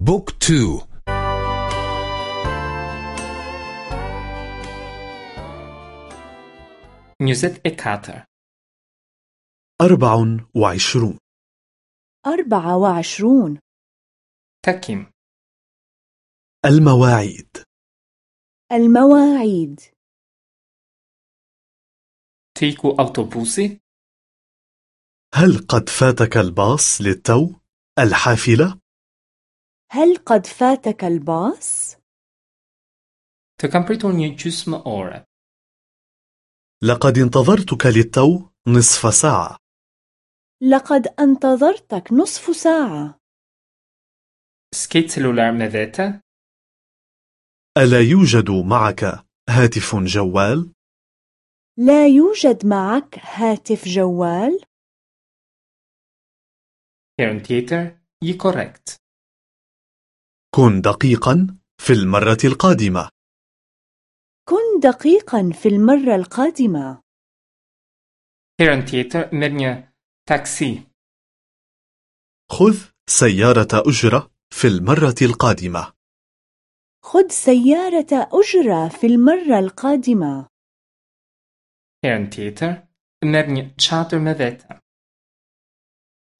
book two. njëzet e katër أربع وعشرون. أربعة وعشرون. Takim. المواعيد. المواعيد. Të iku autobusi. هل قد فاتك الباص للتو؟ الحافلة؟ هل قد فاتك الباص؟ Ore. لقد انتظرتك للتو نصف ساعة لقد انتظرتك نصف ساعة me vete? ألا يوجد معك هاتف جوال؟ لا يوجد معك هاتف جوال؟ Tjetër, je korrekt. كن دقيقا في المرة القادمة كن دقيقا في المرة القادمة. خذ سيارة أجرة في المرة القادمة خذ سيارة أجرة في المرة القادمة.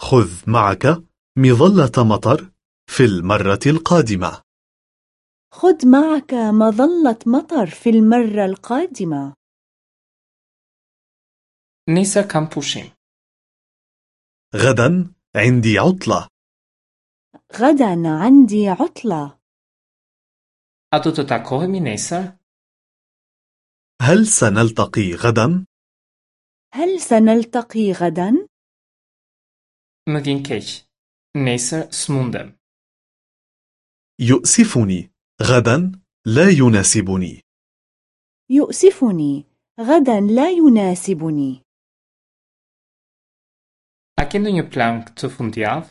خذ معك مظلة مطر في المرة القادمة خذ معك مظلة مطر في المرة القادمة Nesër kam. غدا عندي عطلة غدا عندي عطلة A do nesër? هل سنلتقي غدا؟ هل سنلتقي غدا؟ Më vjen keq. Nesër s'mundem. يؤسفني غدا لا يناسبني يؤسفني غدا لا يناسبني A ke ndonjë plan këtë fundjavë?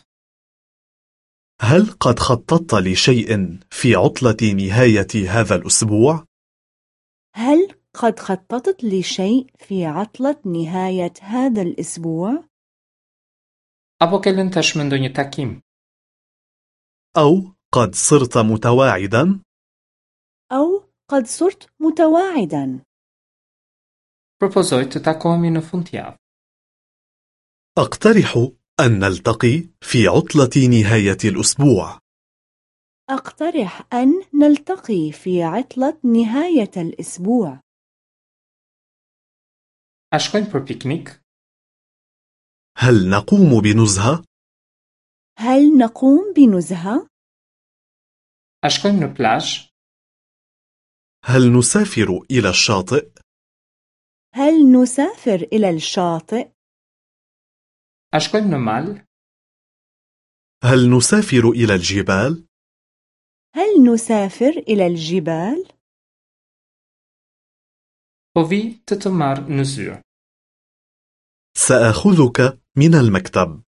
هل قد خططت لشيء في عطلة نهاية هذا الأسبوع؟ هل قد خططت لشيء في عطلة نهاية هذا الأسبوع؟ Ke lënë tashmë ndonjë takim? أو قد صرت متواعدا؟ أو قد صرت متواعدا Propozoj të takohemi në fundjavë. أقترح أن نلتقي في عطلة نهاية الأسبوع أقترح أن نلتقي في عطلة نهاية الأسبوع A shkojmë për piknik? هل نقوم بنزهة؟ هل نقوم بنزهة؟ Në plazh? هل نسافر إلى الشاطئ؟ هل نسافر إلى الشاطئ؟ Në mal? هل نسافر إلى الجبال؟ هل نسافر إلى الجبال؟ Marr në zyrë. سأخذك من المكتب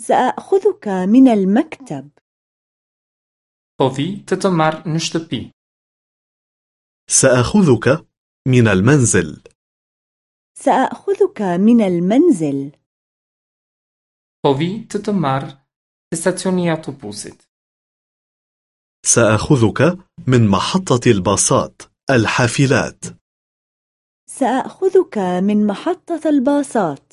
سأخذك من المكتب Po vi të të marr në shtëpi. سأخذك من المنزل سأخذك من المنزل Po vi të të marr te stacioni i autobusit. سأخذك من محطة الباصات الحافلات سأخذك من محطة الباصات